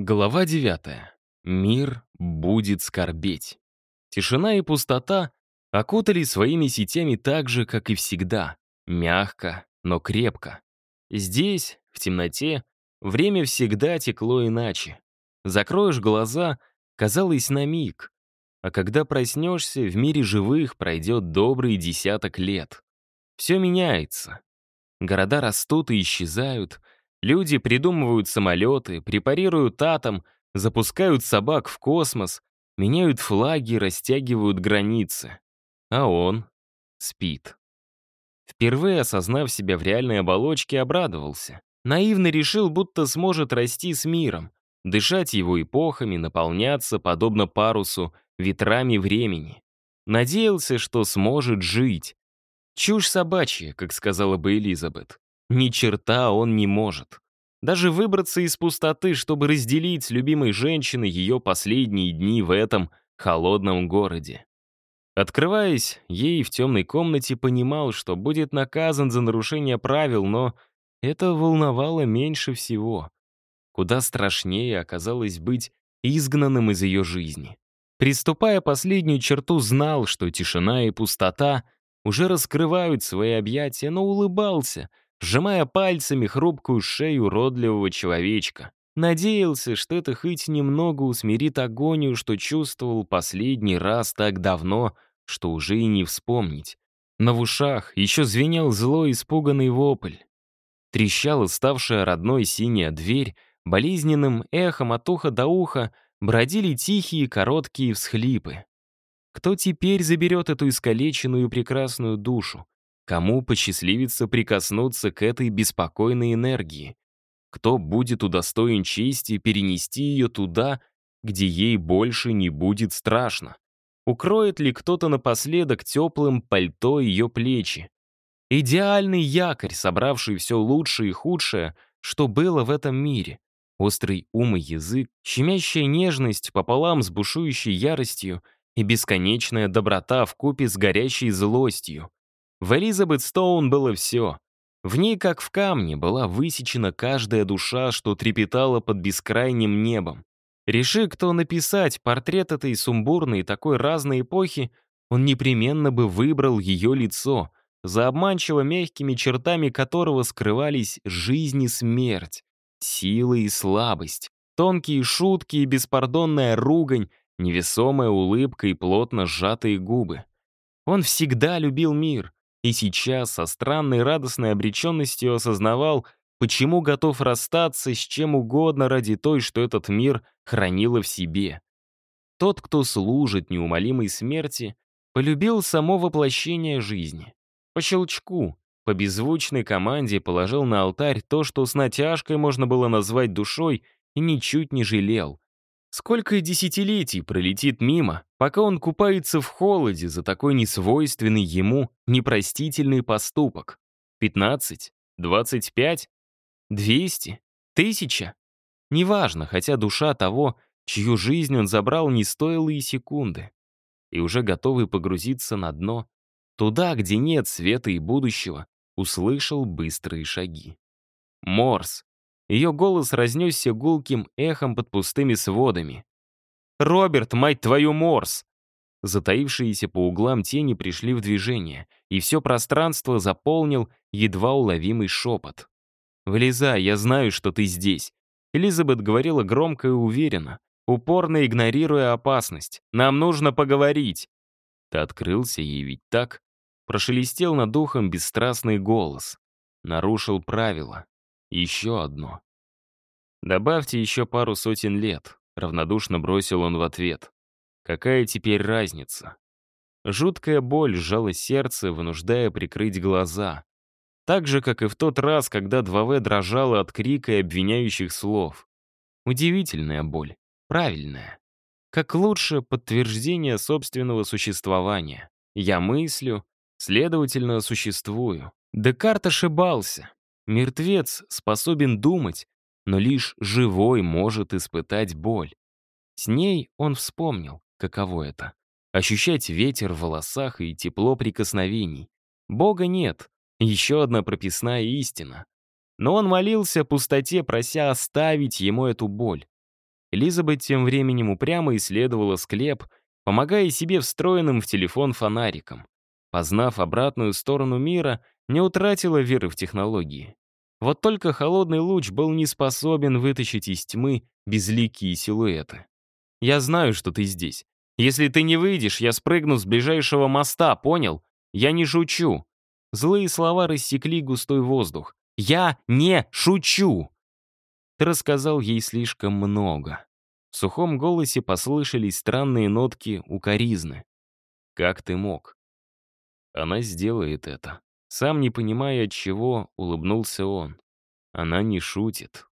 Глава 9. Мир будет скорбеть. Тишина и пустота окутали своими сетями так же, как и всегда. Мягко, но крепко. Здесь, в темноте, время всегда текло иначе. Закроешь глаза, казалось, на миг. А когда проснешься, в мире живых пройдет добрый десяток лет. Все меняется. Города растут и исчезают — Люди придумывают самолеты, препарируют атом, запускают собак в космос, меняют флаги, растягивают границы. А он спит. Впервые осознав себя в реальной оболочке, обрадовался. Наивно решил, будто сможет расти с миром, дышать его эпохами, наполняться, подобно парусу, ветрами времени. Надеялся, что сможет жить. Чушь собачья, как сказала бы Элизабет. Ни черта он не может. Даже выбраться из пустоты, чтобы разделить с любимой женщиной ее последние дни в этом холодном городе. Открываясь, ей в темной комнате понимал, что будет наказан за нарушение правил, но это волновало меньше всего. Куда страшнее оказалось быть изгнанным из ее жизни. Приступая последнюю черту, знал, что тишина и пустота уже раскрывают свои объятия, но улыбался — сжимая пальцами хрупкую шею уродливого человечка. Надеялся, что это хоть немного усмирит агонию, что чувствовал последний раз так давно, что уже и не вспомнить. Но в ушах еще звенел злой испуганный вопль. Трещала ставшая родной синяя дверь, болезненным эхом от уха до уха бродили тихие короткие всхлипы. Кто теперь заберет эту искалеченную прекрасную душу? Кому посчастливится прикоснуться к этой беспокойной энергии? Кто будет удостоен чести перенести ее туда, где ей больше не будет страшно? Укроет ли кто-то напоследок теплым пальто ее плечи? Идеальный якорь, собравший все лучшее и худшее, что было в этом мире. Острый ум и язык, щемящая нежность пополам с бушующей яростью и бесконечная доброта в купе с горящей злостью. В Элизабет Стоун было все. В ней, как в камне, была высечена каждая душа, что трепетала под бескрайним небом. Реши кто написать портрет этой сумбурной, такой разной эпохи, он непременно бы выбрал ее лицо, за обманчиво мягкими чертами которого скрывались жизнь и смерть, сила и слабость, тонкие шутки и беспардонная ругань, невесомая улыбка и плотно сжатые губы. Он всегда любил мир, и сейчас со странной радостной обреченностью осознавал, почему готов расстаться с чем угодно ради той, что этот мир хранила в себе. Тот, кто служит неумолимой смерти, полюбил само воплощение жизни. По щелчку, по беззвучной команде положил на алтарь то, что с натяжкой можно было назвать душой, и ничуть не жалел. Сколько десятилетий пролетит мимо, пока он купается в холоде за такой несвойственный ему непростительный поступок? 15? 25? 200? Тысяча? Неважно, хотя душа того, чью жизнь он забрал, не стоила и секунды. И уже готовый погрузиться на дно, туда, где нет света и будущего, услышал быстрые шаги. Морс, ее голос разнесся гулким эхом под пустыми сводами. «Роберт, мать твою, Морс!» Затаившиеся по углам тени пришли в движение, и все пространство заполнил едва уловимый шепот. «Вылезай, я знаю, что ты здесь». Элизабет говорила громко и уверенно, упорно игнорируя опасность. «Нам нужно поговорить». Ты открылся ей ведь так? Прошелестел над ухом бесстрастный голос. Нарушил правила. Еще одно. Добавьте еще пару сотен лет, равнодушно бросил он в ответ. Какая теперь разница? Жуткая боль сжала сердце, вынуждая прикрыть глаза. Так же, как и в тот раз, когда 2В дрожала от крика и обвиняющих слов. Удивительная боль, правильная. Как лучше подтверждение собственного существования. Я мыслю, следовательно, существую. Декарт ошибался. Мертвец способен думать, но лишь живой может испытать боль. С ней он вспомнил, каково это — ощущать ветер в волосах и тепло прикосновений. Бога нет, еще одна прописная истина. Но он молился пустоте, прося оставить ему эту боль. Элизабет тем временем упрямо исследовала склеп, помогая себе встроенным в телефон фонариком. Познав обратную сторону мира, не утратила веры в технологии. Вот только холодный луч был не способен вытащить из тьмы безликие силуэты. «Я знаю, что ты здесь. Если ты не выйдешь, я спрыгну с ближайшего моста, понял? Я не шучу». Злые слова рассекли густой воздух. «Я не шучу!» Ты рассказал ей слишком много. В сухом голосе послышались странные нотки укоризны. «Как ты мог?» Она сделает это. Сам не понимая от чего, улыбнулся он. Она не шутит.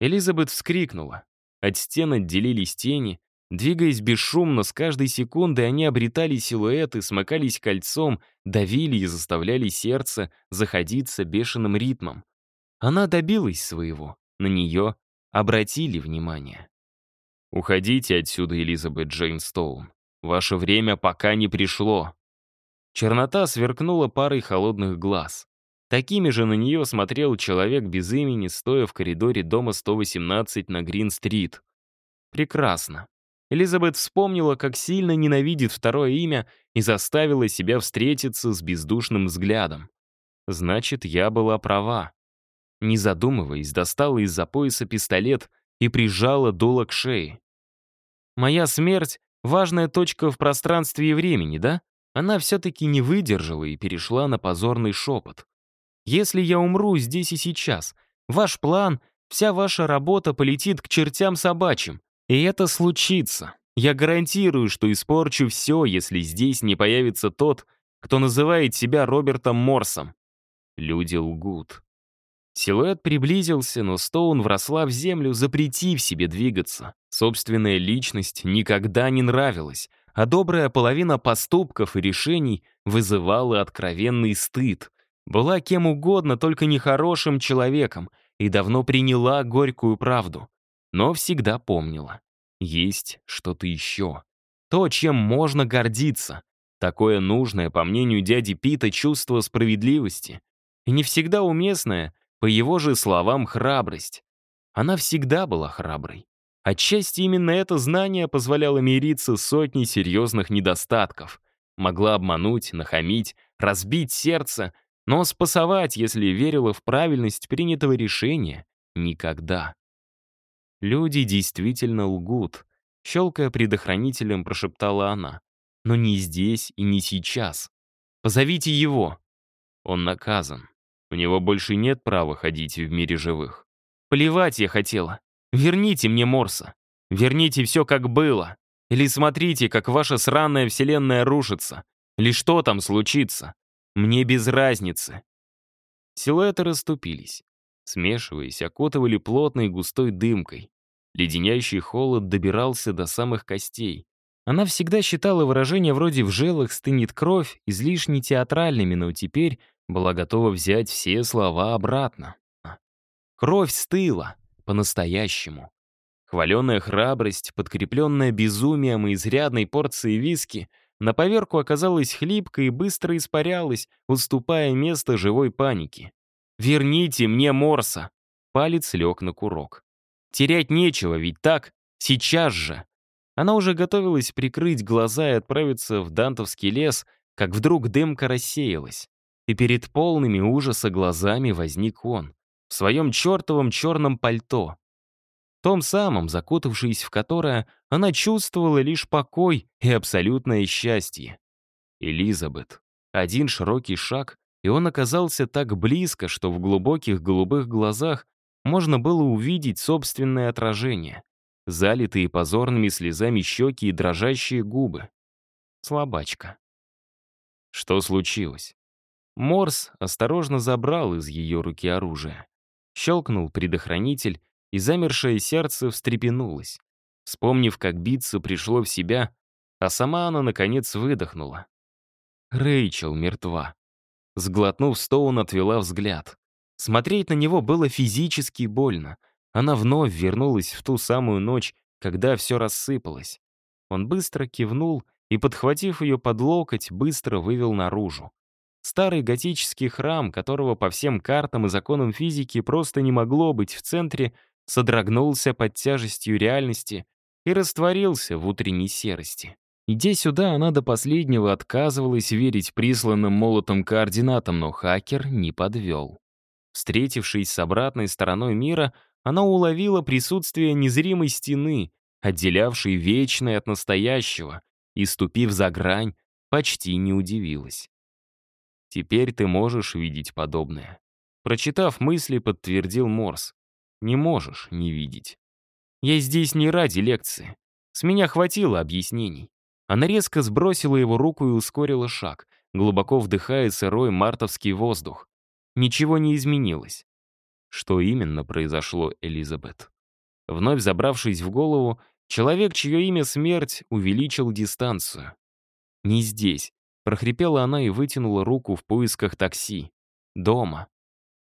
Элизабет вскрикнула. От стен отделились тени. Двигаясь бесшумно, с каждой секундой они обретали силуэты, смыкались кольцом, давили и заставляли сердце заходиться бешеным ритмом. Она добилась своего. На нее обратили внимание. «Уходите отсюда, Элизабет Джейн Стоун. Ваше время пока не пришло», Чернота сверкнула парой холодных глаз. Такими же на нее смотрел человек без имени, стоя в коридоре дома 118 на Грин-стрит. Прекрасно. Элизабет вспомнила, как сильно ненавидит второе имя и заставила себя встретиться с бездушным взглядом. Значит, я была права. Не задумываясь, достала из-за пояса пистолет и прижала дуло к шее. «Моя смерть — важная точка в пространстве и времени, да?» Она все-таки не выдержала и перешла на позорный шепот. «Если я умру здесь и сейчас, ваш план, вся ваша работа полетит к чертям собачьим. И это случится. Я гарантирую, что испорчу все, если здесь не появится тот, кто называет себя Робертом Морсом». Люди лгут. Силуэт приблизился, но Стоун вросла в землю, запретив себе двигаться. Собственная личность никогда не нравилась, а добрая половина поступков и решений вызывала откровенный стыд. Была кем угодно, только нехорошим человеком, и давно приняла горькую правду. Но всегда помнила. Есть что-то еще. То, чем можно гордиться. Такое нужное, по мнению дяди Пита, чувство справедливости. И не всегда уместное, по его же словам, храбрость. Она всегда была храброй. Отчасти именно это знание позволяло мириться с сотней серьезных недостатков. Могла обмануть, нахамить, разбить сердце, но спасовать, если верила в правильность принятого решения, никогда. Люди действительно лгут. Щелкая предохранителем, прошептала она. Но не здесь и не сейчас. Позовите его. Он наказан. У него больше нет права ходить в мире живых. Плевать я хотела. Верните мне Морса. Верните все, как было. Или смотрите, как ваша сраная вселенная рушится. Или что там случится. Мне без разницы. Силуэты расступились. Смешиваясь, окутывали плотной густой дымкой. Леденящий холод добирался до самых костей. Она всегда считала выражения вроде «в жилах стынет кровь» излишне театральными, но теперь была готова взять все слова обратно. Кровь стыла, по-настоящему. Хваленая храбрость, подкрепленная безумием и изрядной порцией виски, на поверку оказалась хлипкой и быстро испарялась, уступая место живой панике. «Верните мне Морса!» Палец лег на курок. «Терять нечего, ведь так? Сейчас же!» Она уже готовилась прикрыть глаза и отправиться в Дантовский лес, как вдруг дымка рассеялась. И перед полными ужаса глазами возник он в своем чертовом черном пальто. Том самом, закутавшись в которое, она чувствовала лишь покой и абсолютное счастье. Элизабет. Один широкий шаг, и он оказался так близко, что в глубоких голубых глазах можно было увидеть собственное отражение, залитые позорными слезами щеки и дрожащие губы. Слабачка. Что случилось? Морс осторожно забрал из ее руки оружие. Щелкнул предохранитель, и замершее сердце встрепенулось. Вспомнив, как биться пришло в себя, а сама она, наконец, выдохнула. Рэйчел мертва. Сглотнув, Стоун отвела взгляд. Смотреть на него было физически больно. Она вновь вернулась в ту самую ночь, когда все рассыпалось. Он быстро кивнул и, подхватив ее под локоть, быстро вывел наружу. Старый готический храм, которого по всем картам и законам физики просто не могло быть в центре, содрогнулся под тяжестью реальности и растворился в утренней серости. Идя сюда, она до последнего отказывалась верить присланным молотом координатам, но хакер не подвел. Встретившись с обратной стороной мира, она уловила присутствие незримой стены, отделявшей вечное от настоящего, и, ступив за грань, почти не удивилась. Теперь ты можешь видеть подобное. Прочитав мысли, подтвердил Морс. Не можешь не видеть. Я здесь не ради лекции. С меня хватило объяснений. Она резко сбросила его руку и ускорила шаг, глубоко вдыхая сырой мартовский воздух. Ничего не изменилось. Что именно произошло, Элизабет? Вновь забравшись в голову, человек, чье имя смерть, увеличил дистанцию. «Не здесь», — прохрипела она и вытянула руку в поисках такси. «Дома».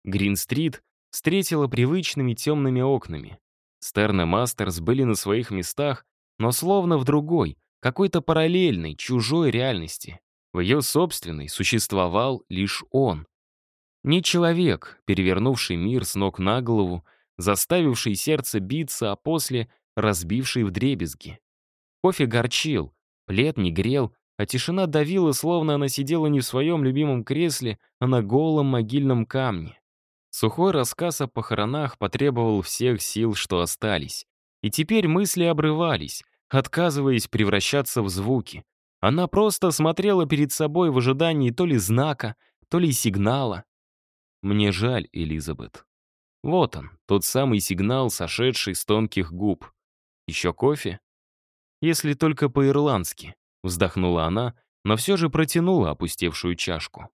Грин-стрит встретила привычными темными окнами. Стерн и Мастерс были на своих местах, но словно в другой, какой-то параллельной, чужой реальности. В ее собственной существовал лишь он. Не человек, перевернувший мир с ног на голову, заставивший сердце биться, а после разбивший вдребезги. Кофе горчил, плед не грел, а тишина давила, словно она сидела не в своем любимом кресле, а на голом могильном камне. Сухой рассказ о похоронах потребовал всех сил, что остались. И теперь мысли обрывались, отказываясь превращаться в звуки. Она просто смотрела перед собой в ожидании то ли знака, то ли сигнала. «Мне жаль, Элизабет». Вот он, тот самый сигнал, сошедший с тонких губ. «Еще кофе?» «Если только по-ирландски», — вздохнула она, но все же протянула опустевшую чашку.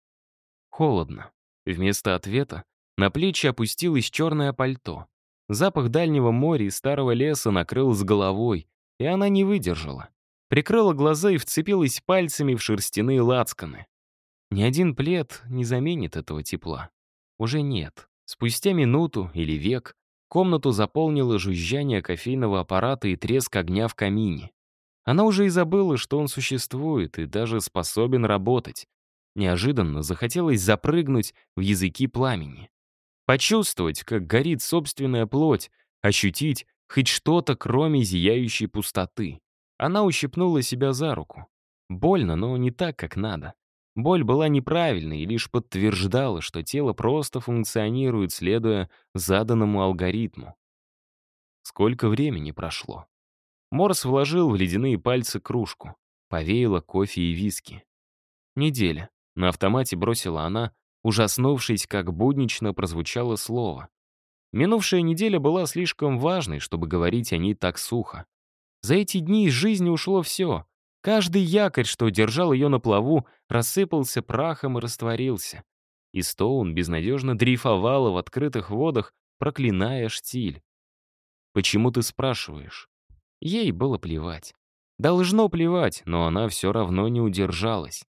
Холодно. Вместо ответа на плечи опустилось черное пальто. Запах дальнего моря и старого леса накрыл с головой, и она не выдержала. Прикрыла глаза и вцепилась пальцами в шерстяные лацканы. Ни один плед не заменит этого тепла. Уже нет. Спустя минуту или век комнату заполнило жужжание кофейного аппарата и треск огня в камине. Она уже и забыла, что он существует и даже способен работать. Неожиданно захотелось запрыгнуть в языки пламени. Почувствовать, как горит собственная плоть, ощутить хоть что-то, кроме зияющей пустоты. Она ущипнула себя за руку. Больно, но не так, как надо. Боль была неправильной и лишь подтверждала, что тело просто функционирует, следуя заданному алгоритму. Сколько времени прошло? Морс вложил в ледяные пальцы кружку. Повеяло кофе и виски. Неделя. На автомате бросила она, ужаснувшись, как буднично прозвучало слово. Минувшая неделя была слишком важной, чтобы говорить о ней так сухо. За эти дни из жизни ушло все. Каждый якорь, что держал ее на плаву, рассыпался прахом и растворился. И Стоун безнадежно дрейфовала в открытых водах, проклиная штиль. «Почему ты спрашиваешь?» Ей было плевать. Должно плевать, но она все равно не удержалась.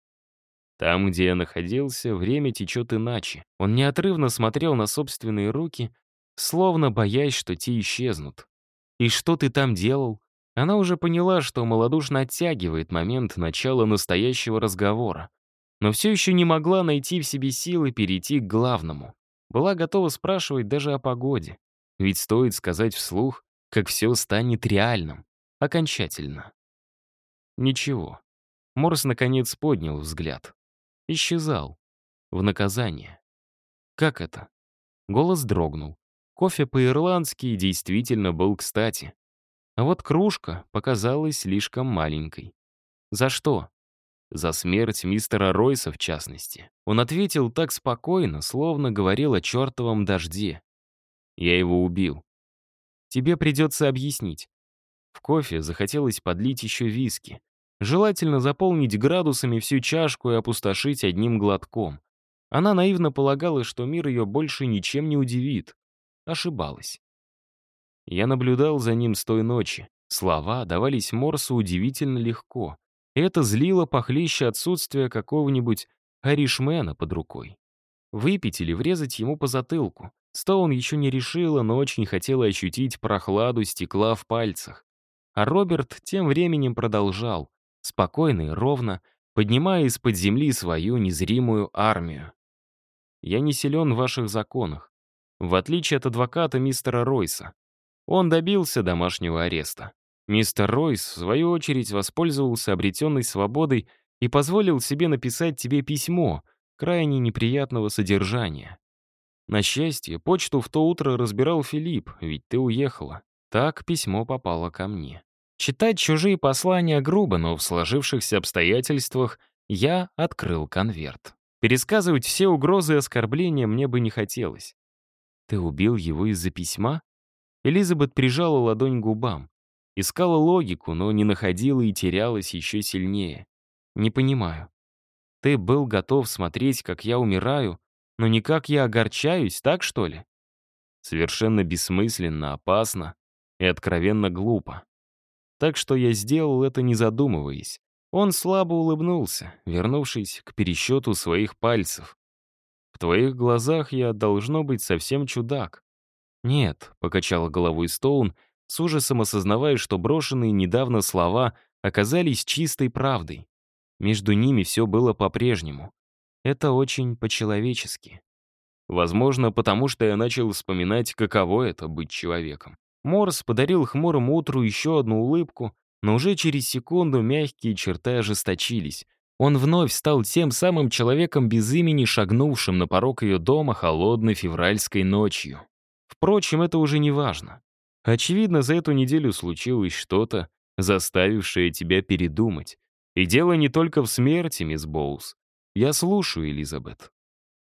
Там, где я находился, время течет иначе. Он неотрывно смотрел на собственные руки, словно боясь, что те исчезнут. «И что ты там делал?» Она уже поняла, что малодушно оттягивает момент начала настоящего разговора, но все еще не могла найти в себе силы перейти к главному. Была готова спрашивать даже о погоде. Ведь стоит сказать вслух, как все станет реальным, окончательно. Ничего. Морс наконец поднял взгляд. Исчезал. В наказание. Как это? Голос дрогнул. Кофе по-ирландски действительно был кстати. А вот кружка показалась слишком маленькой. За что? За смерть мистера Ройса, в частности. Он ответил так спокойно, словно говорил о чертовом дожде. Я его убил. Тебе придется объяснить. В кофе захотелось подлить еще виски. Желательно заполнить градусами всю чашку и опустошить одним глотком. Она наивно полагала, что мир ее больше ничем не удивит. Ошибалась. Я наблюдал за ним с той ночи. Слова давались Морсу удивительно легко. Это злило похлеще отсутствия какого-нибудь Харишмена под рукой. Выпить или врезать ему по затылку. Стоун еще не решила, но очень хотела ощутить прохладу стекла в пальцах. А Роберт тем временем продолжал, спокойно и ровно, поднимая из-под земли свою незримую армию. «Я не силен в ваших законах. В отличие от адвоката мистера Ройса, он добился домашнего ареста. Мистер Ройс, в свою очередь, воспользовался обретенной свободой и позволил себе написать тебе письмо, крайне неприятного содержания. На счастье, почту в то утро разбирал Филипп, ведь ты уехала. Так письмо попало ко мне. Читать чужие послания грубо, но в сложившихся обстоятельствах я открыл конверт. Пересказывать все угрозы и оскорбления мне бы не хотелось. Ты убил его из-за письма? Элизабет прижала ладонь к губам. Искала логику, но не находила и терялась еще сильнее. Не понимаю. Ты был готов смотреть, как я умираю, но не как я огорчаюсь, так что ли? Совершенно бессмысленно, опасно и откровенно глупо. Так что я сделал это не задумываясь. Он слабо улыбнулся, вернувшись к пересчету своих пальцев. «В твоих глазах я, должно быть, совсем чудак». «Нет», — покачала головой Стоун, с ужасом осознавая, что брошенные недавно слова оказались чистой правдой. Между ними все было по-прежнему. Это очень по-человечески. Возможно, потому что я начал вспоминать, каково это — быть человеком. Морс подарил хмурому утру еще одну улыбку, но уже через секунду мягкие черты ожесточились. Он вновь стал тем самым человеком без имени, шагнувшим на порог ее дома холодной февральской ночью. Впрочем, это уже не важно. Очевидно, за эту неделю случилось что-то, заставившее тебя передумать. И дело не только в смерти, мисс Боус. Я слушаю, Элизабет.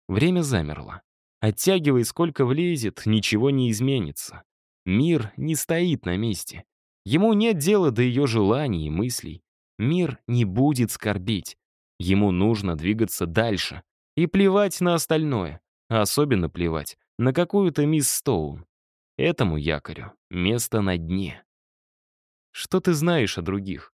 Время замерло. Оттягивай, сколько влезет, ничего не изменится. Мир не стоит на месте. Ему нет дела до ее желаний и мыслей. Мир не будет скорбеть. Ему нужно двигаться дальше. И плевать на остальное. А особенно плевать на какую-то мисс Стоун. Этому якорю место на дне. Что ты знаешь о других?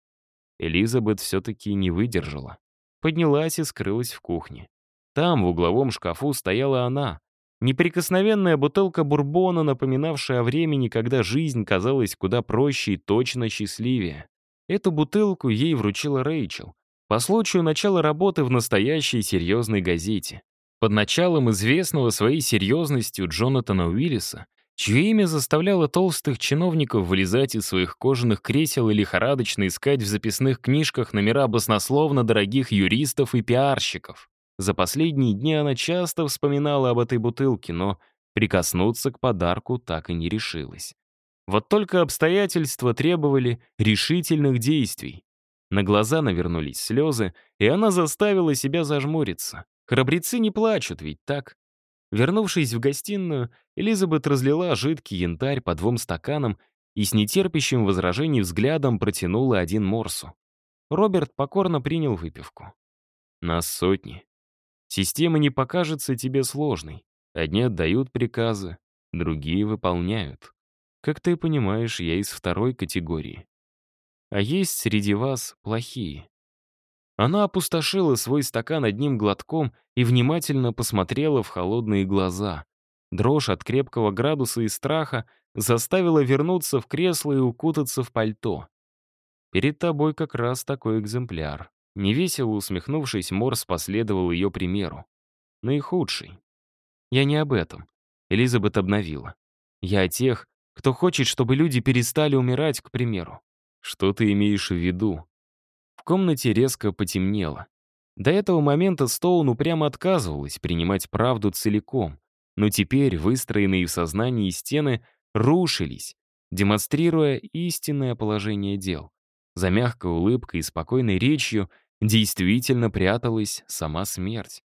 Элизабет все-таки не выдержала. Поднялась и скрылась в кухне. Там, в угловом шкафу, стояла она. Неприкосновенная бутылка бурбона, напоминавшая о времени, когда жизнь казалась куда проще и точно счастливее. Эту бутылку ей вручила Рэйчел по случаю начала работы в настоящей серьезной газете. Под началом известного своей серьезностью Джонатана Уиллиса чье имя заставляло толстых чиновников вылезать из своих кожаных кресел и лихорадочно искать в записных книжках номера баснословно дорогих юристов и пиарщиков. За последние дни она часто вспоминала об этой бутылке, но прикоснуться к подарку так и не решилась. Вот только обстоятельства требовали решительных действий. На глаза навернулись слезы, и она заставила себя зажмуриться. Храбрецы не плачут, ведь так? Вернувшись в гостиную, Элизабет разлила жидкий янтарь по двум стаканам и с нетерпящим возражений взглядом протянула один морсу. Роберт покорно принял выпивку. «Нас сотни. Система не покажется тебе сложной. Одни отдают приказы, другие выполняют. Как ты понимаешь, я из второй категории. А есть среди вас плохие. Она опустошила свой стакан одним глотком и внимательно посмотрела в холодные глаза. Дрожь от крепкого градуса и страха заставила вернуться в кресло и укутаться в пальто. «Перед тобой как раз такой экземпляр». Невесело усмехнувшись, Морс последовал ее примеру. Наихудший. Я не об этом. Элизабет обновила. Я о тех, кто хочет, чтобы люди перестали умирать, к примеру. Что ты имеешь в виду? В комнате резко потемнело. До этого момента Стоун упрямо отказывалась принимать правду целиком, но теперь выстроенные в сознании стены рушились, демонстрируя истинное положение дел. За мягкой улыбкой и спокойной речью действительно пряталась сама смерть.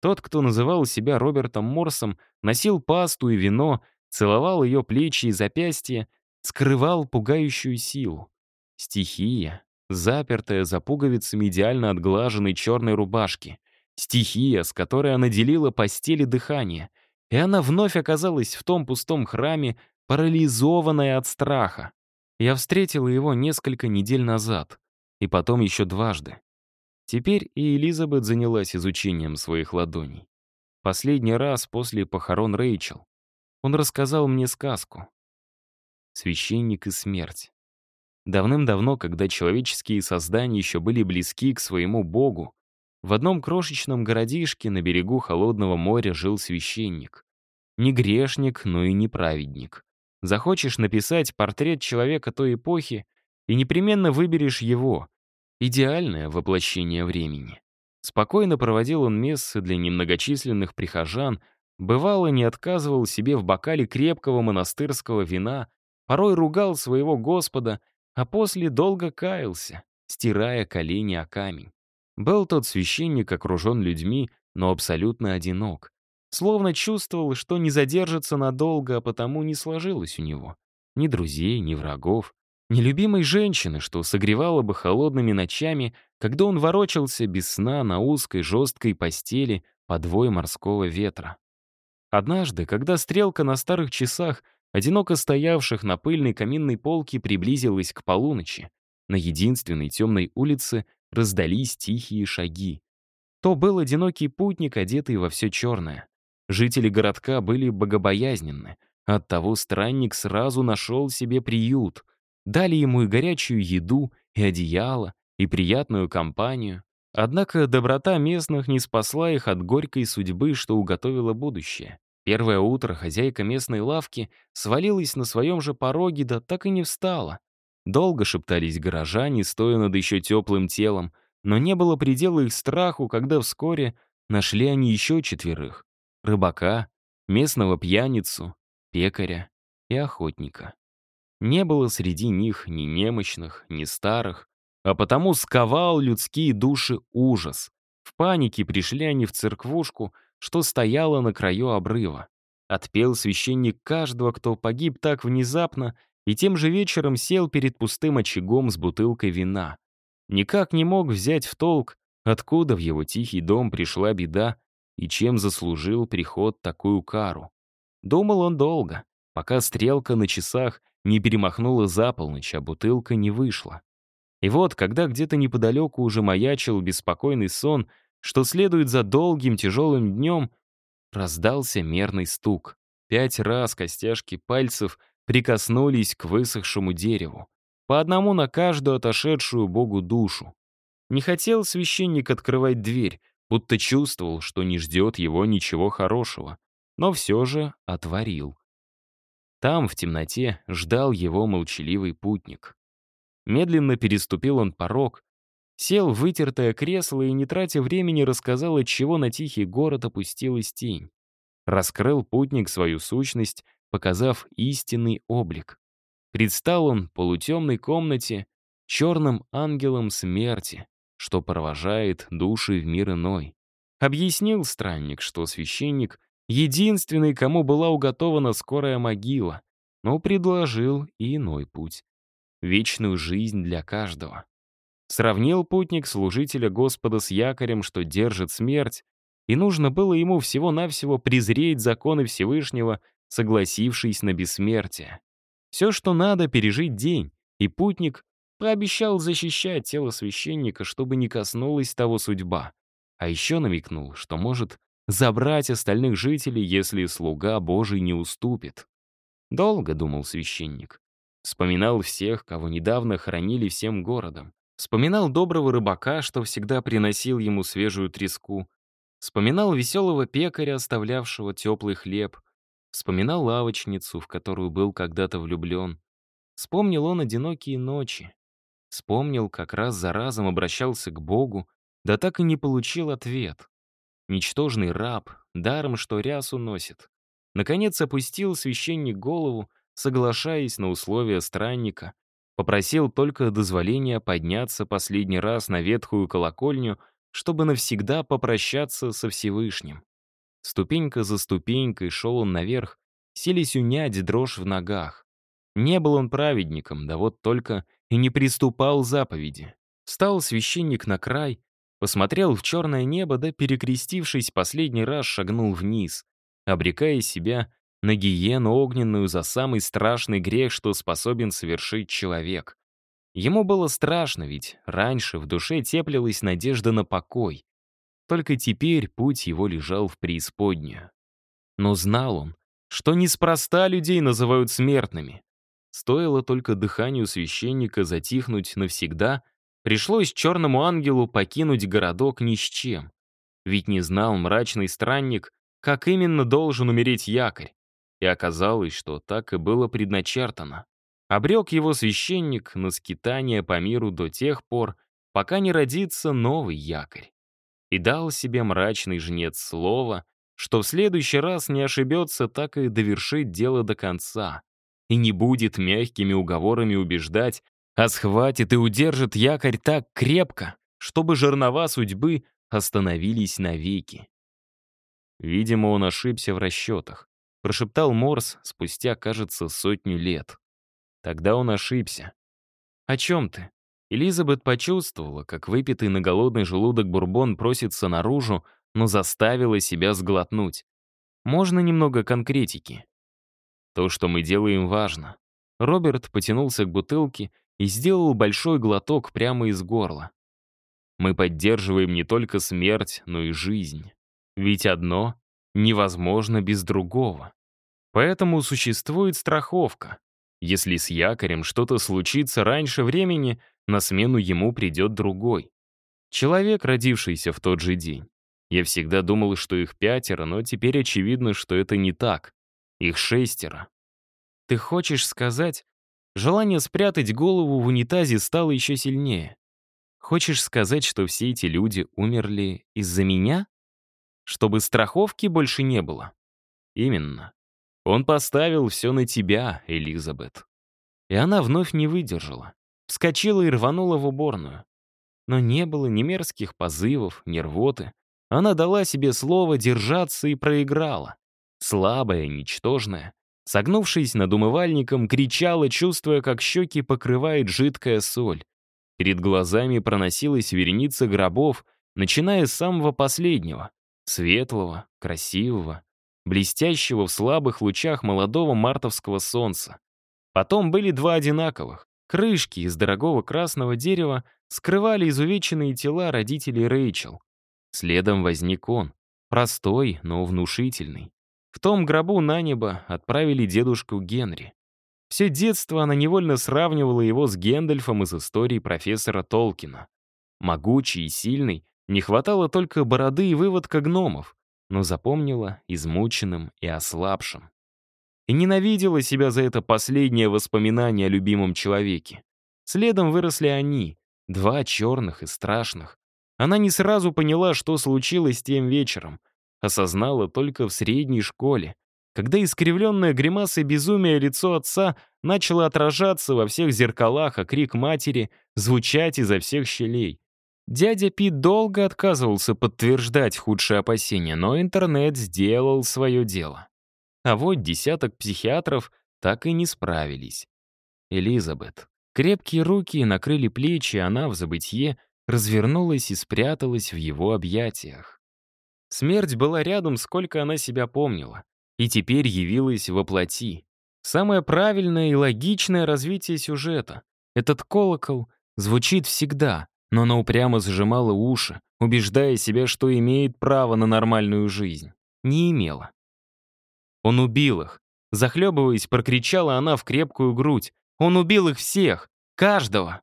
Тот, кто называл себя Робертом Морсом, носил пасту и вино, целовал ее плечи и запястья, скрывал пугающую силу. Стихия, запертая за пуговицами идеально отглаженной черной рубашки. Стихия, с которой она делила постели дыхания. И она вновь оказалась в том пустом храме, парализованная от страха. Я встретила его несколько недель назад, и потом еще дважды. Теперь и Элизабет занялась изучением своих ладоней. Последний раз после похорон Рэйчел. Он рассказал мне сказку. «Священник и смерть». Давным-давно, когда человеческие создания еще были близки к своему богу, в одном крошечном городишке на берегу холодного моря жил священник. Не грешник, но и не праведник. Захочешь написать портрет человека той эпохи, и непременно выберешь его. Идеальное воплощение времени. Спокойно проводил он мессы для немногочисленных прихожан, бывало не отказывал себе в бокале крепкого монастырского вина, порой ругал своего Господа, а после долго каялся, стирая колени о камень. Был тот священник окружен людьми, но абсолютно одинок. Словно чувствовал, что не задержится надолго, а потому не сложилось у него. Ни друзей, ни врагов, ни любимой женщины, что согревала бы холодными ночами, когда он ворочался без сна на узкой жесткой постели под вой морского ветра. Однажды, когда стрелка на старых часах, одиноко стоявших на пыльной каминной полке, приблизилась к полуночи, на единственной темной улице раздались тихие шаги. То был одинокий путник, одетый во все черное. Жители городка были богобоязненны, оттого странник сразу нашел себе приют. Дали ему и горячую еду, и одеяло, и приятную компанию. Однако доброта местных не спасла их от горькой судьбы, что уготовило будущее. Первое утро хозяйка местной лавки свалилась на своем же пороге, да так и не встала. Долго шептались горожане, стоя над еще теплым телом, но не было предела их страху, когда вскоре нашли они еще четверых. Рыбака, местного пьяницу, пекаря и охотника. Не было среди них ни немощных, ни старых, а потому сковал людские души ужас. В панике пришли они в церквушку, что стояла на краю обрыва. Отпел священник каждого, кто погиб так внезапно, и тем же вечером сел перед пустым очагом с бутылкой вина. Никак не мог взять в толк, откуда в его тихий дом пришла беда и чем заслужил приход такую кару. Думал он долго, пока стрелка на часах не перемахнула за полночь, а бутылка не вышла. И вот, когда где-то неподалеку уже маячил беспокойный сон, что следует за долгим тяжелым днем, раздался мерный стук. Пять раз костяшки пальцев прикоснулись к высохшему дереву, по одному на каждую отошедшую Богу душу. Не хотел священник открывать дверь, будто чувствовал, что не ждет его ничего хорошего, но все же отворил. Там, в темноте, ждал его молчаливый путник. Медленно переступил он порог, сел в вытертое кресло и, не тратя времени, рассказал, от чего на тихий город опустилась тень. Раскрыл путник свою сущность, показав истинный облик. Предстал он в полутемной комнате черным ангелом смерти, что провожает души в мир иной. Объяснил странник, что священник — единственный, кому была уготована скорая могила, но предложил и иной путь — вечную жизнь для каждого. Сравнил путник служителя Господа с якорем, что держит смерть, и нужно было ему всего-навсего презреть законы Всевышнего согласившись на бессмертие. Все, что надо, пережить день, и путник пообещал защищать тело священника, чтобы не коснулась того судьба. А еще намекнул, что может забрать остальных жителей, если слуга Божий не уступит. Долго думал священник. Вспоминал всех, кого недавно хоронили всем городом. Вспоминал доброго рыбака, что всегда приносил ему свежую треску. Вспоминал веселого пекаря, оставлявшего теплый хлеб — Вспоминал лавочницу, в которую был когда-то влюблен. Вспомнил он одинокие ночи. Вспомнил, как раз за разом обращался к Богу, да так и не получил ответ. Ничтожный раб, даром что рясу носит. Наконец опустил священник голову, соглашаясь на условия странника, попросил только дозволения подняться последний раз на ветхую колокольню, чтобы навсегда попрощаться со Всевышним. Ступенька за ступенькой шел он наверх, селись унять дрожь в ногах. Не был он праведником, да вот только и не приступал заповеди. Встал священник на край, посмотрел в черное небо, да, перекрестившись, последний раз шагнул вниз, обрекая себя на гиену огненную за самый страшный грех, что способен совершить человек. Ему было страшно, ведь раньше в душе теплилась надежда на покой. Только теперь путь его лежал в преисподнюю. Но знал он, что неспроста людей называют смертными. Стоило только дыханию священника затихнуть навсегда, пришлось черному ангелу покинуть городок ни с чем. Ведь не знал мрачный странник, как именно должен умереть якорь. И оказалось, что так и было предначертано. Обрек его священник на скитание по миру до тех пор, пока не родится новый якорь. И дал себе мрачный жнец слово, что в следующий раз не ошибется так и довершить дело до конца, и не будет мягкими уговорами убеждать, а схватит и удержит якорь так крепко, чтобы жернова судьбы остановились навеки. Видимо, он ошибся в расчетах, прошептал Морс спустя, кажется, сотню лет. Тогда он ошибся. «О чем ты?» Элизабет почувствовала, как выпитый на голодный желудок бурбон просится наружу, но заставила себя сглотнуть. «Можно немного конкретики?» «То, что мы делаем, важно». Роберт потянулся к бутылке и сделал большой глоток прямо из горла. «Мы поддерживаем не только смерть, но и жизнь. Ведь одно невозможно без другого. Поэтому существует страховка. Если с якорем что-то случится раньше времени, на смену ему придет другой. Человек, родившийся в тот же день. Я всегда думал, что их пятеро, но теперь очевидно, что это не так. Их шестеро. Ты хочешь сказать, желание спрятать голову в унитазе стало еще сильнее? Хочешь сказать, что все эти люди умерли из-за меня? Чтобы страховки больше не было? Именно. Он поставил все на тебя, Элизабет. И она вновь не выдержала. Вскочила и рванула в уборную. Но не было ни мерзких позывов, ни рвоты. Она дала себе слово держаться и проиграла. Слабая, ничтожная. Согнувшись над умывальником, кричала, чувствуя, как щеки покрывает жидкая соль. Перед глазами проносилась вереница гробов, начиная с самого последнего, светлого, красивого, блестящего в слабых лучах молодого мартовского солнца. Потом были два одинаковых. Крышки из дорогого красного дерева скрывали изувеченные тела родителей Рэйчел. Следом возник он, простой, но внушительный. В том гробу на небо отправили дедушку Генри. Все детство она невольно сравнивала его с Гендальфом из истории профессора Толкина. Могучий и сильный, не хватало только бороды и выводка гномов, но запомнила измученным и ослабшим. И ненавидела себя за это последнее воспоминание о любимом человеке. Следом выросли они, два черных и страшных. Она не сразу поняла, что случилось тем вечером. Осознала только в средней школе, когда искривленное гримасой безумия лицо отца начало отражаться во всех зеркалах, а крик матери звучать изо всех щелей. Дядя Пит долго отказывался подтверждать худшие опасения, но интернет сделал свое дело. А вот десяток психиатров так и не справились. Элизабет. Крепкие руки накрыли плечи, она в забытье развернулась и спряталась в его объятиях. Смерть была рядом, сколько она себя помнила, и теперь явилась во плоти. Самое правильное и логичное развитие сюжета. Этот колокол звучит всегда, но она упрямо зажимала уши, убеждая себя, что имеет право на нормальную жизнь. Не имела. Он убил их. Захлебываясь, прокричала она в крепкую грудь. Он убил их всех! Каждого!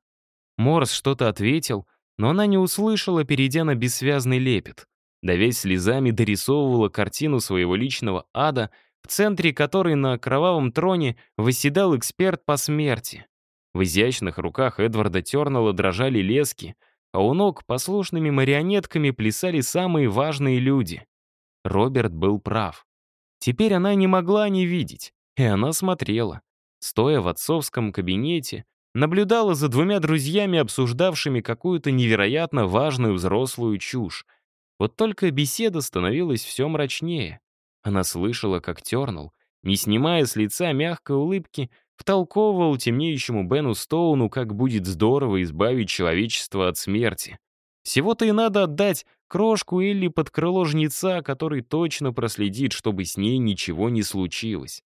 Морс что-то ответил, но она не услышала, перейдя на бессвязный лепет. Давясь слезами, дорисовывала картину своего личного ада, в центре которой на кровавом троне восседал эксперт по смерти. В изящных руках Эдварда Тернелла дрожали лески, а у ног послушными марионетками плясали самые важные люди. Роберт был прав. Теперь она не могла не видеть, и она смотрела. Стоя в отцовском кабинете, наблюдала за двумя друзьями, обсуждавшими какую-то невероятно важную взрослую чушь. Вот только беседа становилась все мрачнее. Она слышала, как Тернелл, не снимая с лица мягкой улыбки, втолковывал темнеющему Бену Стоуну, как будет здорово избавить человечество от смерти. Всего-то и надо отдать крошку или под крыло жнеца, который точно проследит, чтобы с ней ничего не случилось.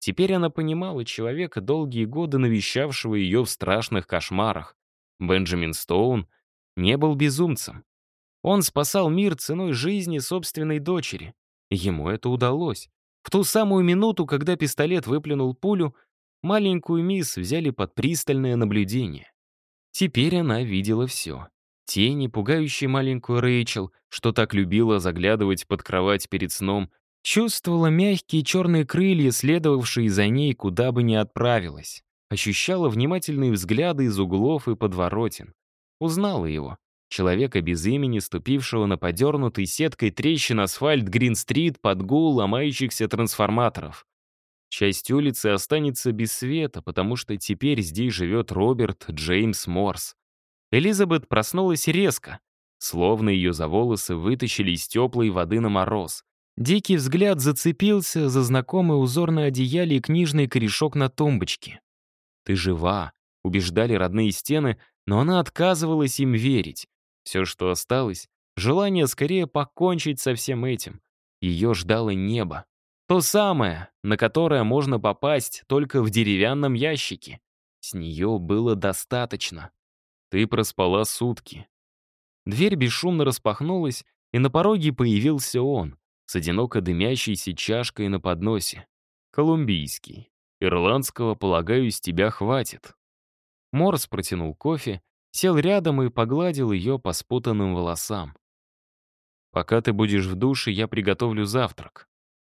Теперь она понимала человека, долгие годы навещавшего ее в страшных кошмарах. Бенджамин Стоун не был безумцем. Он спасал мир ценой жизни собственной дочери. Ему это удалось. В ту самую минуту, когда пистолет выплюнул пулю, Маленькую мисс взяли под пристальное наблюдение. Теперь она видела все. Тени, пугающие маленькую Рэйчел, что так любила заглядывать под кровать перед сном, Чувствовала мягкие черные крылья, следовавшие за ней, куда бы ни отправилась. Ощущала внимательные взгляды из углов и подворотен. Узнала его. Человека без имени, ступившего на подернутый сеткой трещин асфальт Грин-стрит под гул ломающихся трансформаторов. Часть улицы останется без света, потому что теперь здесь живет Роберт Джеймс Морс. Элизабет проснулась резко, словно ее за волосы вытащили из теплой воды на мороз. Дикий взгляд зацепился за знакомый узор на одеяле и книжный корешок на тумбочке. «Ты жива», — убеждали родные стены, но она отказывалась им верить. Все, что осталось, желание скорее покончить со всем этим. Ее ждало небо. То самое, на которое можно попасть только в деревянном ящике. С нее было достаточно. Ты проспала сутки. Дверь бесшумно распахнулась, и на пороге появился он, с одиноко дымящейся чашкой на подносе. Колумбийский. Ирландского, полагаю, из тебя хватит. Морс протянул кофе, сел рядом и погладил ее по спутанным волосам. «Пока ты будешь в душе, я приготовлю завтрак».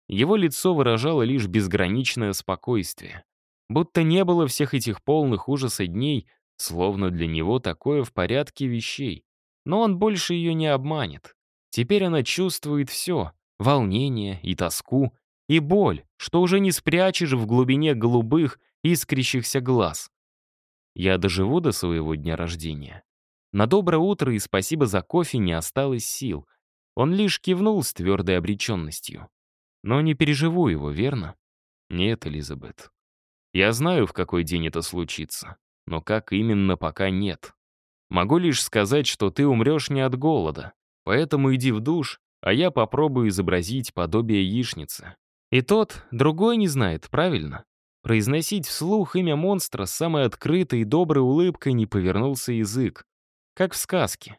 Его лицо выражало лишь безграничное спокойствие. Будто не было всех этих полных ужаса дней, словно для него такое в порядке вещей. Но он больше ее не обманет. Теперь она чувствует все — волнение и тоску, и боль, что уже не спрячешь в глубине голубых, искрящихся глаз. Я доживу до своего дня рождения. На доброе утро и спасибо за кофе не осталось сил. Он лишь кивнул с твердой обреченностью. Но не переживу его, верно? Нет, Элизабет. Я знаю, в какой день это случится, но как именно, пока нет. Могу лишь сказать, что ты умрешь не от голода, поэтому иди в душ, а я попробую изобразить подобие яичницы. И тот, другой не знает, правильно? Произносить вслух имя монстра с самой открытой и доброй улыбкой не повернулся язык. Как в сказке.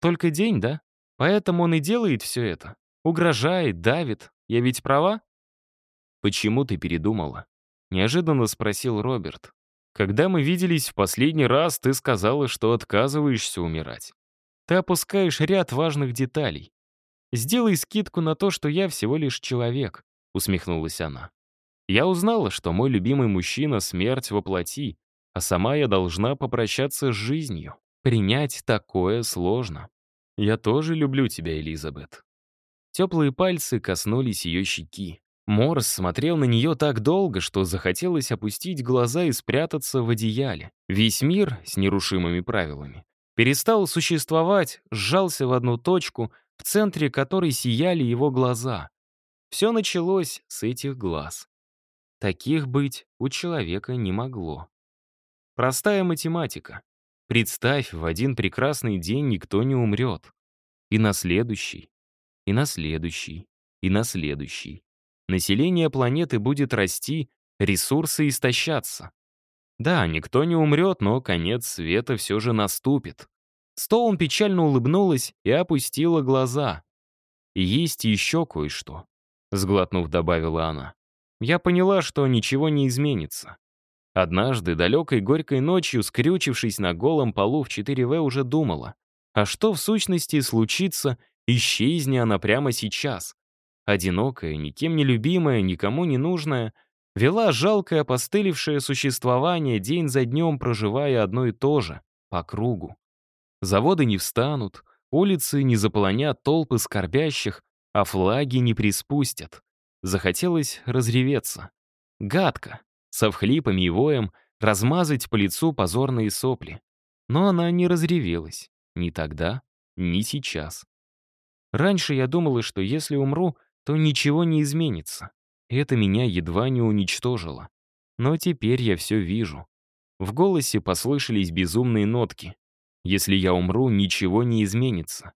Только день, да? Поэтому он и делает все это. Угрожает, давит. Я ведь права? «Почему ты передумала?» — неожиданно спросил Роберт. «Когда мы виделись в последний раз, ты сказала, что отказываешься умирать. Ты опускаешь ряд важных деталей. Сделай скидку на то, что я всего лишь человек», — усмехнулась она. Я узнала, что мой любимый мужчина — смерть во плоти, а сама я должна попрощаться с жизнью. Принять такое сложно. Я тоже люблю тебя, Элизабет. Теплые пальцы коснулись ее щеки. Морс смотрел на нее так долго, что захотелось опустить глаза и спрятаться в одеяле. Весь мир с нерушимыми правилами перестал существовать, сжался в одну точку, в центре которой сияли его глаза. Все началось с этих глаз. Таких быть у человека не могло. Простая математика. Представь, в один прекрасный день никто не умрет. И на следующий, и на следующий, и на следующий. Население планеты будет расти, ресурсы истощаться. Да, никто не умрет, но конец света все же наступит. Стоун печально улыбнулась и опустила глаза. «Есть еще кое-что», — сглотнув, добавила она я поняла, что ничего не изменится. Однажды, далекой горькой ночью, скрючившись на голом полу в 4В, уже думала, а что в сущности случится, исчезни она прямо сейчас. Одинокая, никем не любимая, никому не нужная, вела жалкое опостылевшее существование, день за днем проживая одно и то же, по кругу. Заводы не встанут, улицы не заполонят толпы скорбящих, а флаги не приспустят. Захотелось разреветься. Гадко, со вхлипами и воем, размазать по лицу позорные сопли. Но она не разревелась. Ни тогда, ни сейчас. Раньше я думала, что если умру, то ничего не изменится. Это меня едва не уничтожило. Но теперь я все вижу. В голосе послышались безумные нотки. Если я умру, ничего не изменится.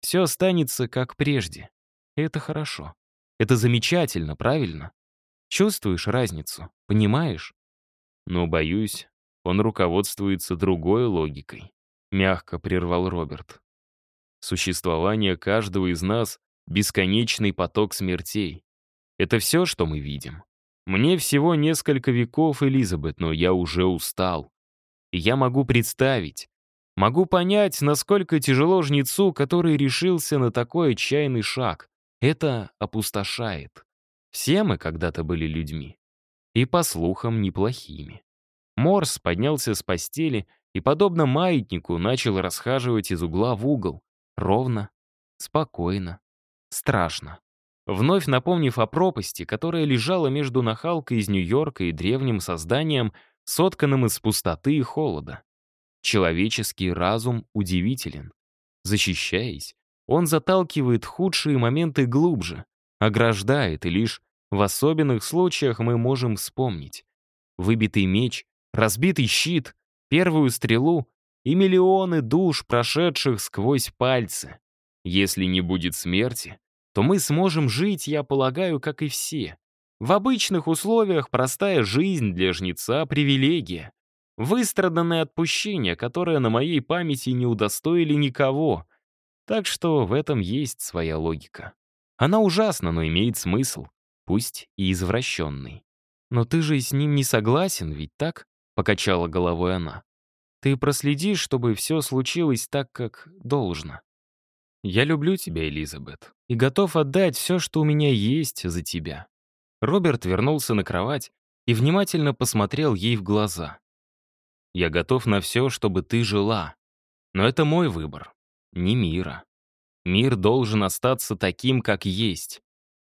Все останется как прежде. Это хорошо. Это замечательно, правильно? Чувствуешь разницу? Понимаешь? Но, боюсь, он руководствуется другой логикой. Мягко прервал Роберт. Существование каждого из нас — бесконечный поток смертей. Это все, что мы видим. Мне всего несколько веков, Элизабет, но я уже устал. Я могу представить, могу понять, насколько тяжело жнецу, который решился на такой отчаянный шаг. Это опустошает. Все мы когда-то были людьми. И, по слухам, неплохими. Морс поднялся с постели и, подобно маятнику, начал расхаживать из угла в угол. Ровно, спокойно, страшно. Вновь напомнив о пропасти, которая лежала между нахалкой из Нью-Йорка и древним созданием, сотканным из пустоты и холода. Человеческий разум удивителен. Защищаясь, он заталкивает худшие моменты глубже, ограждает, и лишь в особенных случаях мы можем вспомнить. Выбитый меч, разбитый щит, первую стрелу и миллионы душ, прошедших сквозь пальцы. Если не будет смерти, то мы сможем жить, я полагаю, как и все. В обычных условиях простая жизнь для жнеца — привилегия. Выстраданное отпущение, которое на моей памяти не удостоили никого. Так что в этом есть своя логика. Она ужасна, но имеет смысл, пусть и извращенный. «Но ты же с ним не согласен, ведь так?» — покачала головой она. «Ты проследишь, чтобы все случилось так, как должно». «Я люблю тебя, Элизабет, и готов отдать все, что у меня есть за тебя». Роберт вернулся на кровать и внимательно посмотрел ей в глаза. «Я готов на все, чтобы ты жила. Но это мой выбор, не мира. Мир должен остаться таким, как есть.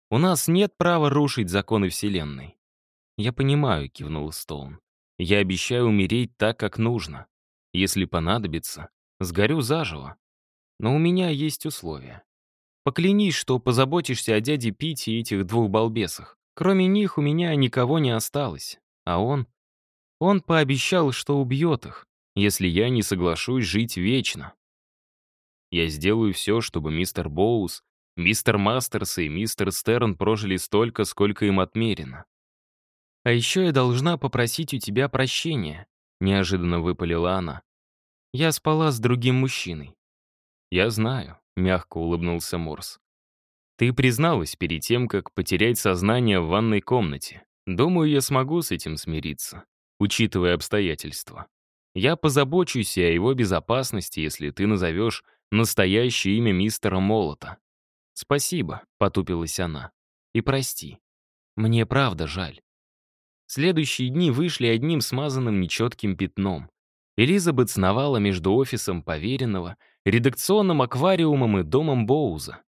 У нас нет права рушить законы Вселенной». «Я понимаю», — кивнул Стоун. «Я обещаю умереть так, как нужно. Если понадобится, сгорю заживо. Но у меня есть условия. Поклянись, что позаботишься о дяде Пите и этих двух балбесах. Кроме них у меня никого не осталось. А он... Он пообещал, что убьет их, если я не соглашусь жить вечно. Я сделаю все, чтобы мистер Боус, мистер Мастерс и мистер Стерн прожили столько, сколько им отмерено. А еще я должна попросить у тебя прощения, неожиданно выпалила она. Я спала с другим мужчиной. «Я знаю», — мягко улыбнулся Морс. «Ты призналась перед тем, как потерять сознание в ванной комнате. Думаю, я смогу с этим смириться, учитывая обстоятельства. Я позабочусь о его безопасности, если ты назовешь настоящее имя мистера Молота». «Спасибо», — потупилась она. «И прости. Мне правда жаль». Следующие дни вышли одним смазанным нечетким пятном. Элизабет сновала между офисом поверенного — редакционным аквариумом и домом Боуза.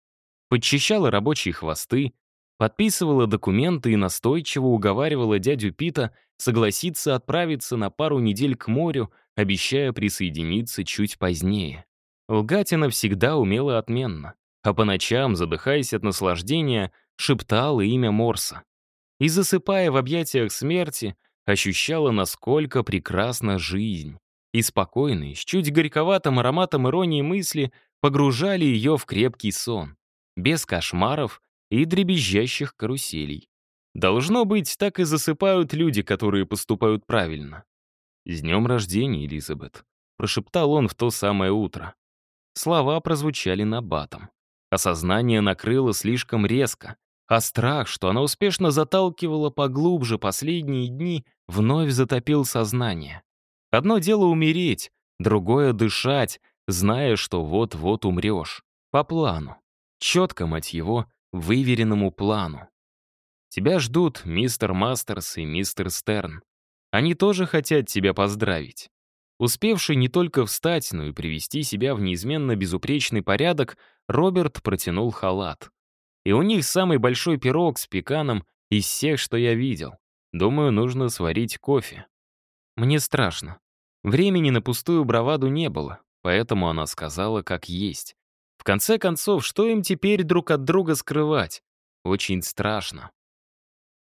Подчищала рабочие хвосты, подписывала документы и настойчиво уговаривала дядю Пита согласиться отправиться на пару недель к морю, обещая присоединиться чуть позднее. Лгать она всегда умела отменно, а по ночам, задыхаясь от наслаждения, шептала имя Морса. И, засыпая в объятиях смерти, ощущала, насколько прекрасна жизнь и спокойные, с чуть горьковатым ароматом иронии мысли погружали ее в крепкий сон, без кошмаров и дребезжащих каруселей. Должно быть, так и засыпают люди, которые поступают правильно. «С днем рождения, Элизабет», — прошептал он в то самое утро. Слова прозвучали на батом. Осознание накрыло слишком резко, а страх, что она успешно заталкивала поглубже последние дни, вновь затопил сознание. Одно дело умереть, другое — дышать, зная, что вот-вот умрешь. По плану. Четко, мать его, выверенному плану. Тебя ждут мистер Мастерс и мистер Стерн. Они тоже хотят тебя поздравить. Успевший не только встать, но и привести себя в неизменно безупречный порядок, Роберт протянул халат. И у них самый большой пирог с пеканом из всех, что я видел. Думаю, нужно сварить кофе. Мне страшно. Времени на пустую браваду не было, поэтому она сказала, как есть. В конце концов, что им теперь друг от друга скрывать? Очень страшно.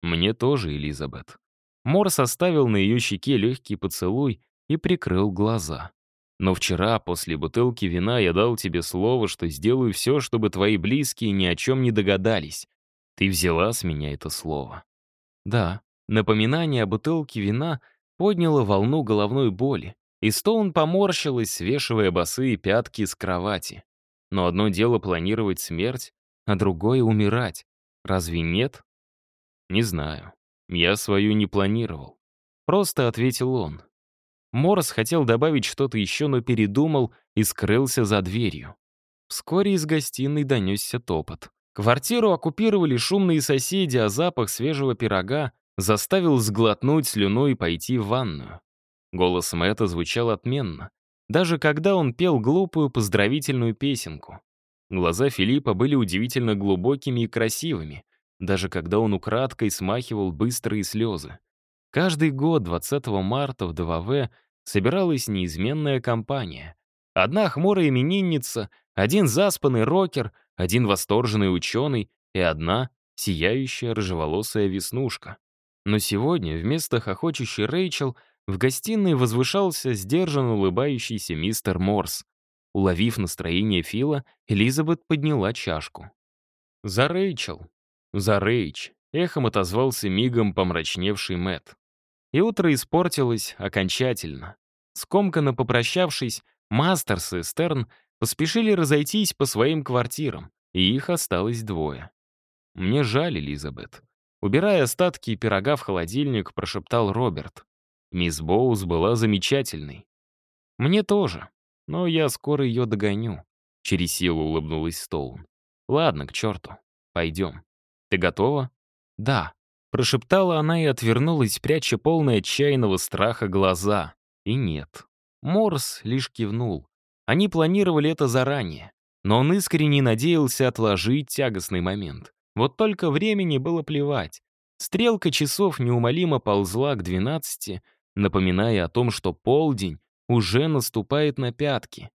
Мне тоже, Элизабет. Морс оставил на ее щеке легкий поцелуй и прикрыл глаза. Но вчера, после бутылки вина, я дал тебе слово, что сделаю все, чтобы твои близкие ни о чем не догадались. Ты взяла с меня это слово. Да, напоминание о бутылке вина — подняло волну головной боли, и Стоун поморщилась, свешивая босые пятки с кровати. Но одно дело планировать смерть, а другое — умирать. Разве нет? Не знаю. Я свою не планировал. Просто ответил он. Морос хотел добавить что-то еще, но передумал и скрылся за дверью. Вскоре из гостиной донесся топот. Квартиру оккупировали шумные соседи, а запах свежего пирога заставил сглотнуть слюну и пойти в ванную. Голос Мэтта звучал отменно, даже когда он пел глупую поздравительную песенку. Глаза Филиппа были удивительно глубокими и красивыми, даже когда он украдкой смахивал быстрые слезы. Каждый год 20 марта в ДВВ собиралась неизменная компания. Одна хмурая именинница, один заспанный рокер, один восторженный ученый и одна сияющая рыжеволосая веснушка. Но сегодня вместо хохочущей Рэйчел в гостиной возвышался сдержанно улыбающийся мистер Морс. Уловив настроение Фила, Элизабет подняла чашку. «За Рэйчел! За Рэйч!» — эхом отозвался мигом помрачневший Мэт. И утро испортилось окончательно. Скомканно попрощавшись, Мастерс и Стерн поспешили разойтись по своим квартирам, и их осталось двое. «Мне жаль, Элизабет». Убирая остатки пирога в холодильник, прошептал Роберт. Мисс Боуз была замечательной. «Мне тоже, но я скоро ее догоню», — через силу улыбнулась Стоун. «Ладно, к черту. Пойдем. Ты готова?» «Да», Прошептала она и отвернулась, пряча полное отчаянного страха глаза. И нет. Морс лишь кивнул. Они планировали это заранее. Но он искренне надеялся отложить тягостный момент. Вот только времени было плевать. Стрелка часов неумолимо ползла к двенадцати, напоминая о том, что полдень уже наступает на пятки.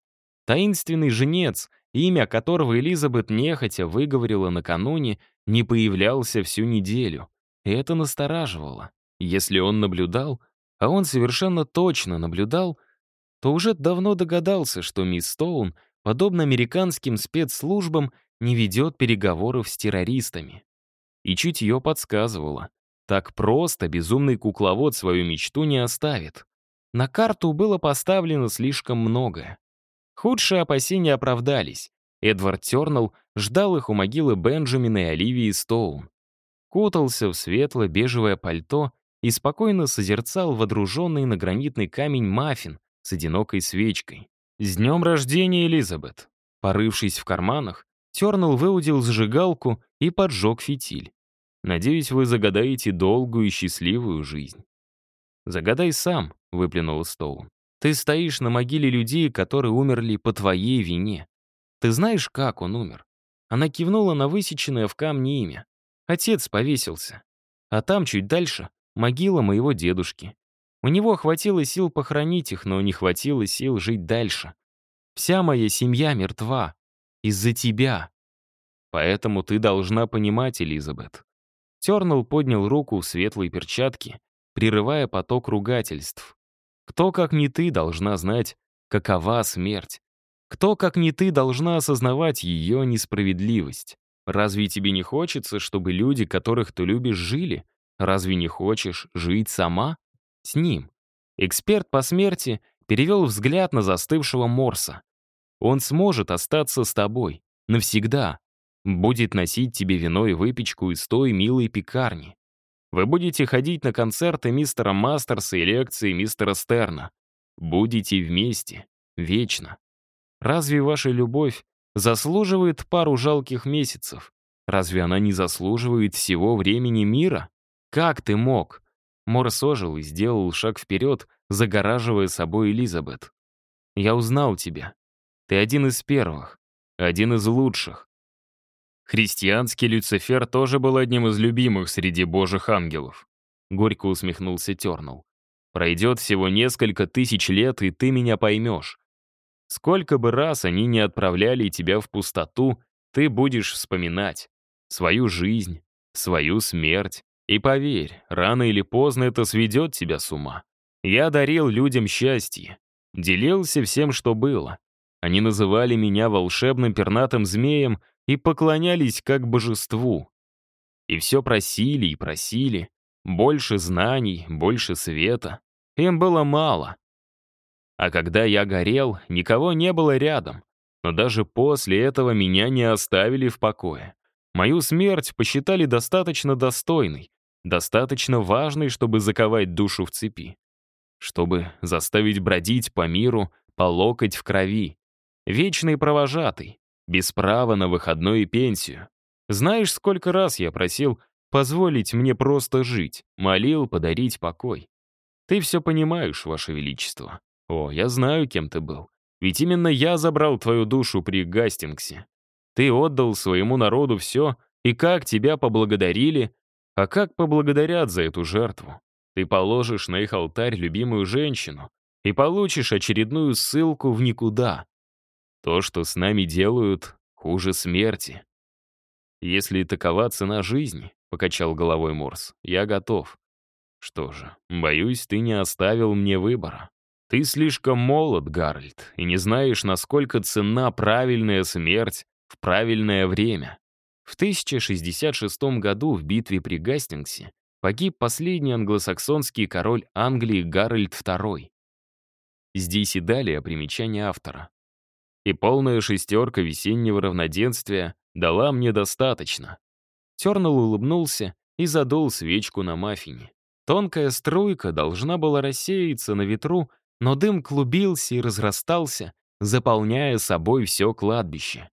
Таинственный женец, имя которого Элизабет нехотя выговорила накануне, не появлялся всю неделю. И это настораживало. Если он наблюдал, а он совершенно точно наблюдал, то уже давно догадался, что мисс Стоун, подобно американским спецслужбам, не ведет переговоров с террористами. И чуть ее подсказывало. Так просто безумный кукловод свою мечту не оставит. На карту было поставлено слишком многое. Худшие опасения оправдались. Эдвард Тернелл ждал их у могилы Бенджамина и Оливии Стоун кутался в светло-бежевое пальто и спокойно созерцал водруженный на гранитный камень маффин с одинокой свечкой. «С днем рождения, Элизабет!» Порывшись в карманах, Тернелл выудил зажигалку и поджег фитиль. «Надеюсь, вы загадаете долгую и счастливую жизнь». «Загадай сам», — выплюнул Стоун. «Ты стоишь на могиле людей, которые умерли по твоей вине. Ты знаешь, как он умер?» Она кивнула на высеченное в камне имя. Отец повесился. А там, чуть дальше, могила моего дедушки. У него хватило сил похоронить их, но не хватило сил жить дальше. Вся моя семья мертва. Из-за тебя. Поэтому ты должна понимать, Элизабет. Тернелл поднял руку в светлой перчатке, прерывая поток ругательств. Кто, как не ты, должна знать, какова смерть? Кто, как не ты, должна осознавать ее несправедливость? Разве тебе не хочется, чтобы люди, которых ты любишь, жили? Разве не хочешь жить сама? С ним. Эксперт по смерти перевел взгляд на застывшего Морса. Он сможет остаться с тобой. Навсегда. Будет носить тебе вино и выпечку из той милой пекарни. Вы будете ходить на концерты мистера Мастерса и лекции мистера Стерна. Будете вместе. Вечно. Разве ваша любовь заслуживает пару жалких месяцев. Разве она не заслуживает всего времени мира? Как ты мог? Морс ожил и сделал шаг вперед, загораживая собой Элизабет. «Я узнал тебя. Ты один из первых, один из лучших». Христианский Люцифер тоже был одним из любимых среди божьих ангелов. Горько усмехнулся Тернул. «Пройдет всего несколько тысяч лет, и ты меня поймешь. Сколько бы раз они не отправляли тебя в пустоту, ты будешь вспоминать свою жизнь, свою смерть. И поверь, рано или поздно это сведет тебя с ума. Я дарил людям счастье, делился всем, что было. Они называли меня волшебным пернатым змеем и поклонялись как божеству. И все просили и просили. Больше знаний, больше света. Им было мало. А когда я горел, никого не было рядом. Но даже после этого меня не оставили в покое. Мою смерть посчитали достаточно достойной, достаточно важной, чтобы заковать душу в цепи. Чтобы заставить бродить по миру, по локоть в крови. Вечный провожатый, без права на выходной и пенсию. Знаешь, сколько раз я просил позволить мне просто жить, молил подарить покой. Ты все понимаешь, Ваше Величество. О, я знаю, кем ты был. Ведь именно я забрал твою душу при Гастингсе. Ты отдал своему народу все, и как тебя поблагодарили, а как поблагодарят за эту жертву. Ты положишь на их алтарь любимую женщину и получишь очередную ссылку в никуда. То, что с нами делают, хуже смерти. Если такова цена жизни, — покачал головой Морс, — я готов. Что же, боюсь, ты не оставил мне выбора. Ты слишком молод, Гарольд, и не знаешь, насколько ценна правильная смерть в правильное время. В 1066 году в битве при Гастингсе погиб последний англосаксонский король Англии Гарольд II. Здесь и далее примечание автора. И полная шестерка весеннего равноденствия дала мне достаточно. Тернелл улыбнулся и задул свечку на маффине. Тонкая струйка должна была рассеяться на ветру, но дым клубился и разрастался, заполняя собой все кладбище.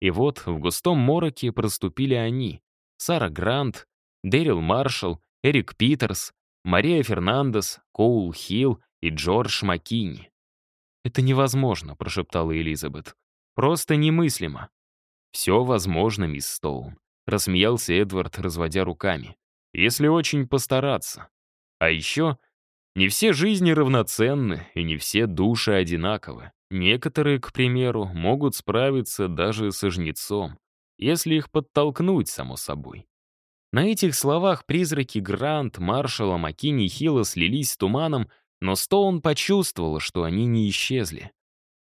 И вот в густом мороке проступили они. Сара Грант, Дэрил Маршалл Эрик Питерс, Мария Фернандес, Коул Хилл и Джордж Маккини. «Это невозможно», — прошептала Элизабет. «Просто немыслимо». «Все возможно, мисс Стоун», — рассмеялся Эдвард, разводя руками. «Если очень постараться. А еще не все жизни равноценны, и не все души одинаковы. Некоторые, к примеру, могут справиться даже со жнецом, если их подтолкнуть, само собой. На этих словах призраки Грант, Маршала, Маккини и Хилла слились с туманом, но Стоун почувствовал, что они не исчезли.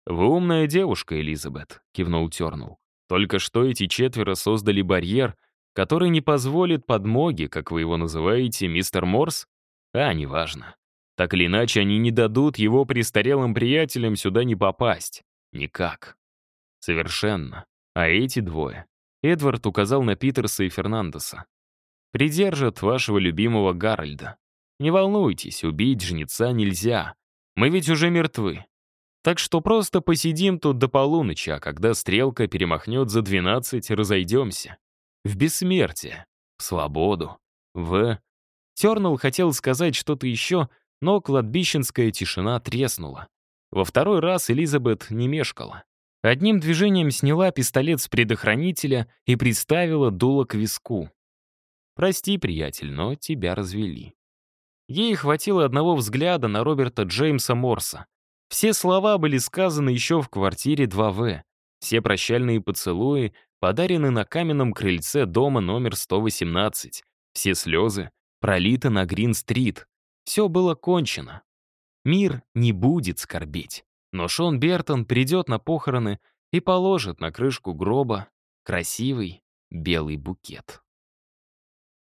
«Вы умная девушка, Элизабет», — кивнул Тернул. «Только что эти четверо создали барьер, который не позволит подмоге, как вы его называете, мистер Морс? А, неважно. Так или иначе, они не дадут его престарелым приятелям сюда не попасть. Никак. Совершенно. А эти двое. Эдвард указал на Питерса и Фернандеса придержат вашего любимого Гарольда. Не волнуйтесь, убить жнеца нельзя. Мы ведь уже мертвы. Так что просто посидим тут до полуночи, а когда стрелка перемахнет за 12, разойдемся. В бессмертие, в свободу, в... Тернелл хотел сказать что-то еще, но кладбищенская тишина треснула. Во второй раз Элизабет не мешкала. Одним движением сняла пистолет с предохранителя и приставила дуло к виску. Прости, приятель, но тебя развели. Ей хватило одного взгляда на Роберта Джеймса Морса. Все слова были сказаны еще в квартире 2В. Все прощальные поцелуи подарены на каменном крыльце дома номер 118. Все слезы пролиты на Грин-стрит. Все было кончено. Мир не будет скорбеть. Но Шон Бертон придет на похороны и положит на крышку гроба красивый белый букет.